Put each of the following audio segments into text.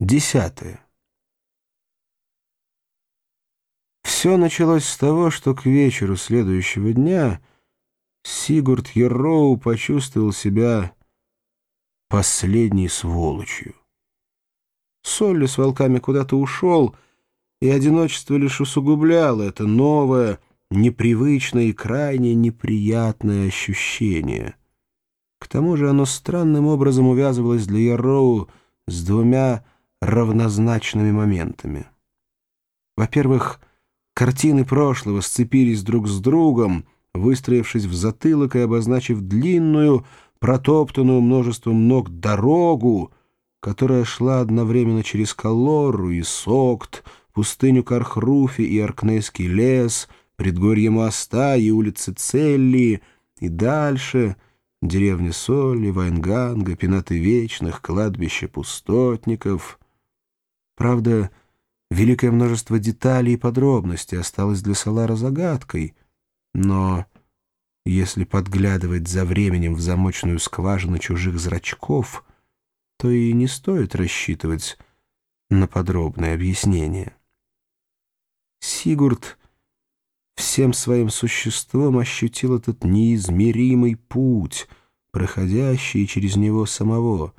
Десятое. Все началось с того, что к вечеру следующего дня Сигурд Ероу почувствовал себя последней сволочью. Солли с волками куда-то ушел, и одиночество лишь усугубляло это новое, непривычное и крайне неприятное ощущение. К тому же оно странным образом увязывалось для Яроу с двумя равнозначными моментами. Во-первых, картины прошлого сцепились друг с другом, выстроившись в затылок и обозначив длинную, протоптанную множеством ног дорогу, которая шла одновременно через Калору и Сокт, пустыню Кархруфи и Аркнейский лес, предгорье моста и улицы Целли, и дальше деревни Соли, Вайнганга, Пенаты Вечных, кладбище пустотников — Правда, великое множество деталей и подробностей осталось для Салара загадкой, но если подглядывать за временем в замочную скважину чужих зрачков, то и не стоит рассчитывать на подробное объяснение. Сигурд всем своим существом ощутил этот неизмеримый путь, проходящий через него самого,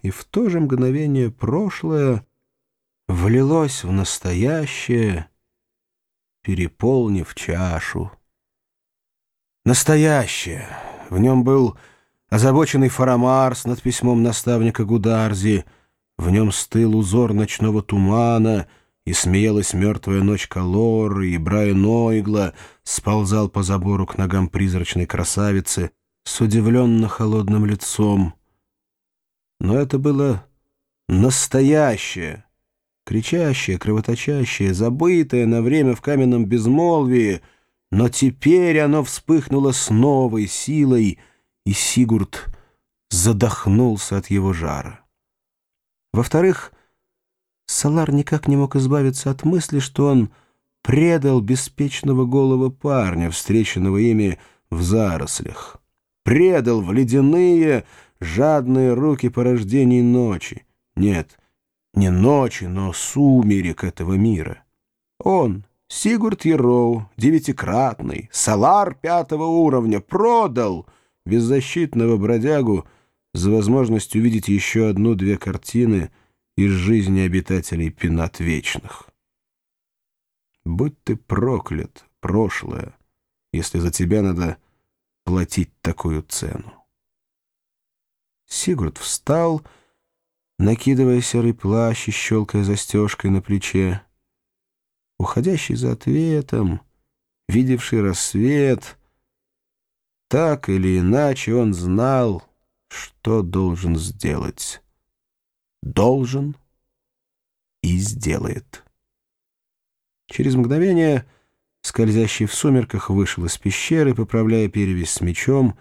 и в то же мгновение прошлое влилось в настоящее, переполнив чашу. Настоящее. В нем был озабоченный Фарамар над письмом наставника Гударзи, в нем стыл узор ночного тумана, и смеялась мертвая ночь Калоры, и Брайан Ойгла сползал по забору к ногам призрачной красавицы с удивленно холодным лицом. Но это было настоящее — кричащее, кровоточащее, забытое на время в каменном безмолвии, но теперь оно вспыхнуло с новой силой, и Сигурд задохнулся от его жара. Во-вторых, Салар никак не мог избавиться от мысли, что он предал беспечного голого парня, встреченного ими в зарослях. Предал в ледяные, жадные руки порождений ночи. Нет — не ночи, но сумерек этого мира. Он, Сигурд Ероу, девятикратный, салар пятого уровня, продал беззащитного бродягу за возможность увидеть еще одну-две картины из жизни обитателей Пенат Вечных. Будь ты проклят, прошлое, если за тебя надо платить такую цену. Сигурд встал и накидывая серый плащ и щелкая застежкой на плече. Уходящий за ответом, видевший рассвет, так или иначе он знал, что должен сделать. Должен и сделает. Через мгновение скользящий в сумерках вышел из пещеры, поправляя перевязь с мечом,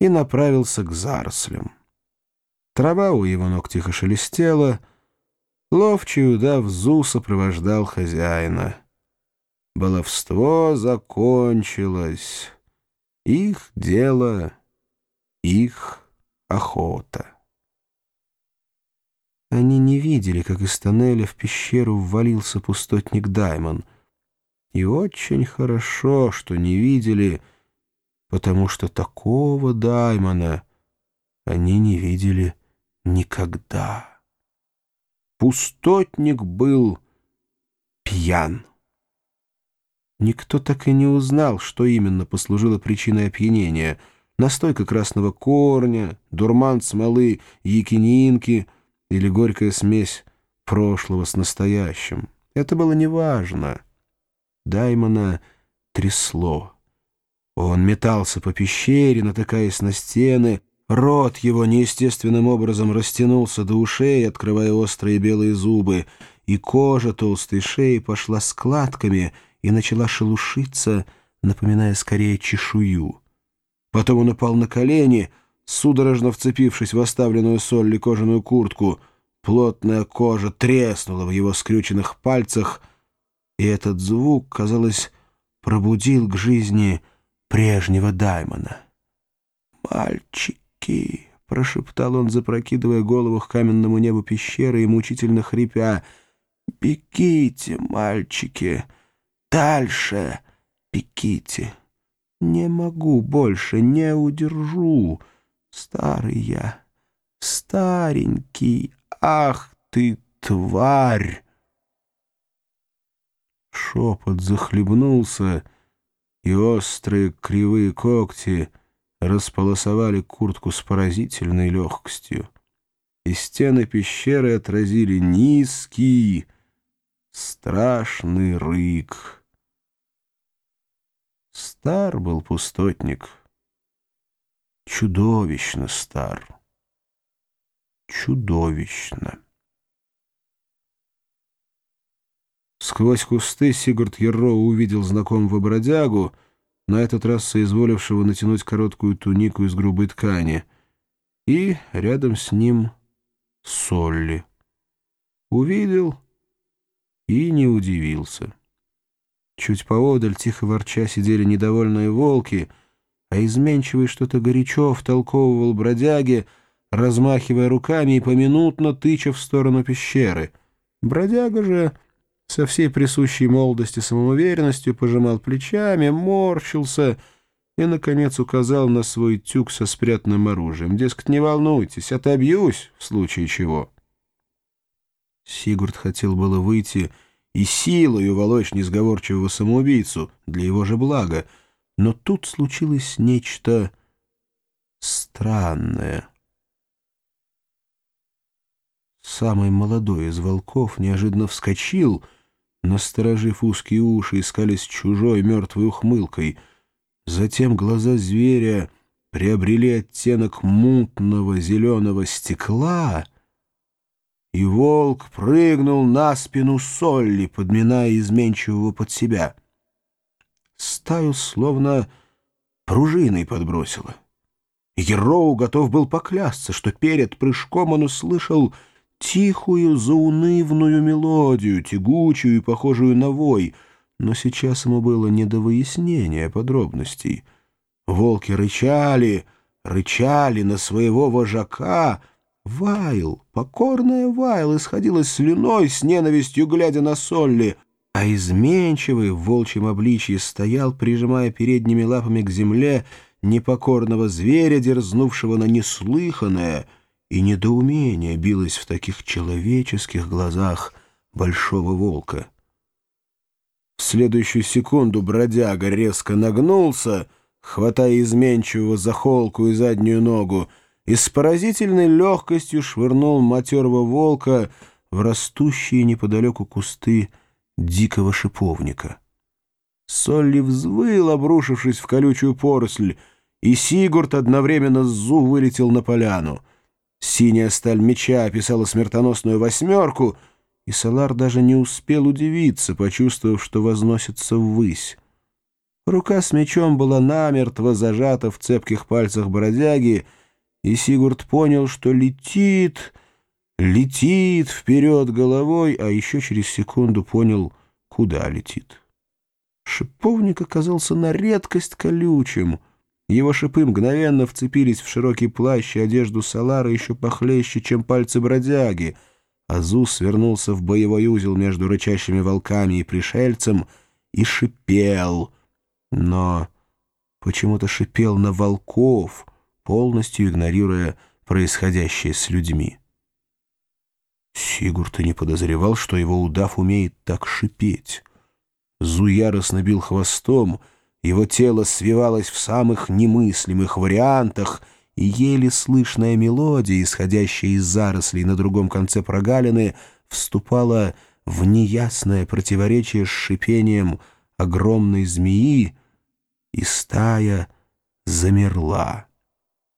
и направился к зарослям. Трава у его ног тихо шелестела. Ловчий удав Зу сопровождал хозяина. Баловство закончилось. Их дело, их охота. Они не видели, как из тоннеля в пещеру ввалился пустотник Даймон. И очень хорошо, что не видели, потому что такого Даймона они не видели никогда. Пустотник был пьян. Никто так и не узнал, что именно послужило причиной опьянения. Настойка красного корня, дурман смолы якининки или горькая смесь прошлого с настоящим. Это было неважно. Даймона трясло. Он метался по пещере, натыкаясь на стены, Рот его неестественным образом растянулся до ушей, открывая острые белые зубы, и кожа толстой шеи пошла складками и начала шелушиться, напоминая скорее чешую. Потом он упал на колени, судорожно вцепившись в оставленную соль кожаную куртку. Плотная кожа треснула в его скрюченных пальцах, и этот звук, казалось, пробудил к жизни прежнего Даймона. «Мальчик!» «Мальчики!» — прошептал он, запрокидывая голову к каменному небу пещеры и мучительно хрипя. «Бегите, мальчики, дальше бегите. Не могу больше, не удержу. Старый я, старенький, ах ты, тварь!» Шепот захлебнулся, и острые кривые когти располосовали куртку с поразительной легкостью. И стены пещеры отразили низкий, страшный рык. Стар был пустотник, чудовищно стар, чудовищно. Сквозь кусты Сигурд Ерро увидел знакомого бродягу, на этот раз соизволившего натянуть короткую тунику из грубой ткани, и рядом с ним Солли. Увидел и не удивился. Чуть поодаль, тихо ворча, сидели недовольные волки, а изменчивый что-то горячо втолковывал бродяге, размахивая руками и поминутно тыча в сторону пещеры. Бродяга же со всей присущей молодости самоуверенностью пожимал плечами, морщился и, наконец, указал на свой тюк со спрятанным оружием. Дескать, не волнуйтесь, отобьюсь в случае чего. Сигурд хотел было выйти и силой уволочь несговорчивого самоубийцу для его же блага, но тут случилось нечто странное. Самый молодой из волков неожиданно вскочил — насторожив узкие уши, искались чужой мертвой ухмылкой. Затем глаза зверя приобрели оттенок мутного зеленого стекла, и волк прыгнул на спину Солли, подминая изменчивого под себя. Стаю словно пружиной подбросило. Ероу готов был поклясться, что перед прыжком он услышал тихую, заунывную мелодию, тягучую и похожую на вой, но сейчас ему было не до выяснения подробностей. Волки рычали, рычали на своего вожака. Вайл, покорная Вайл, исходила слюной с ненавистью, глядя на Солли, а изменчивый в волчьем обличье стоял, прижимая передними лапами к земле непокорного зверя, дерзнувшего на неслыханное — и недоумение билось в таких человеческих глазах большого волка. В следующую секунду бродяга резко нагнулся, хватая изменчивого за холку и заднюю ногу, и с поразительной легкостью швырнул матерого волка в растущие неподалеку кусты дикого шиповника. Солли взвыл, обрушившись в колючую поросль, и Сигурд одновременно с Зу вылетел на поляну — Синяя сталь меча описала смертоносную восьмерку, и Салар даже не успел удивиться, почувствовав, что возносится ввысь. Рука с мечом была намертво зажата в цепких пальцах бродяги, и Сигурд понял, что летит, летит вперед головой, а еще через секунду понял, куда летит. Шиповник оказался на редкость колючим — его шипы мгновенно вцепились в широкий плащ и одежду Салара еще похлеще, чем пальцы бродяги. Азус свернулся в боевой узел между рычащими волками и пришельцем и шипел. Но почему-то шипел на волков, полностью игнорируя происходящее с людьми. Сигурд и не подозревал, что его удав умеет так шипеть. Зу яростно бил хвостом — его тело свивалось в самых немыслимых вариантах, и еле слышная мелодия, исходящая из зарослей на другом конце прогалины, вступала в неясное противоречие с шипением огромной змеи, и стая замерла.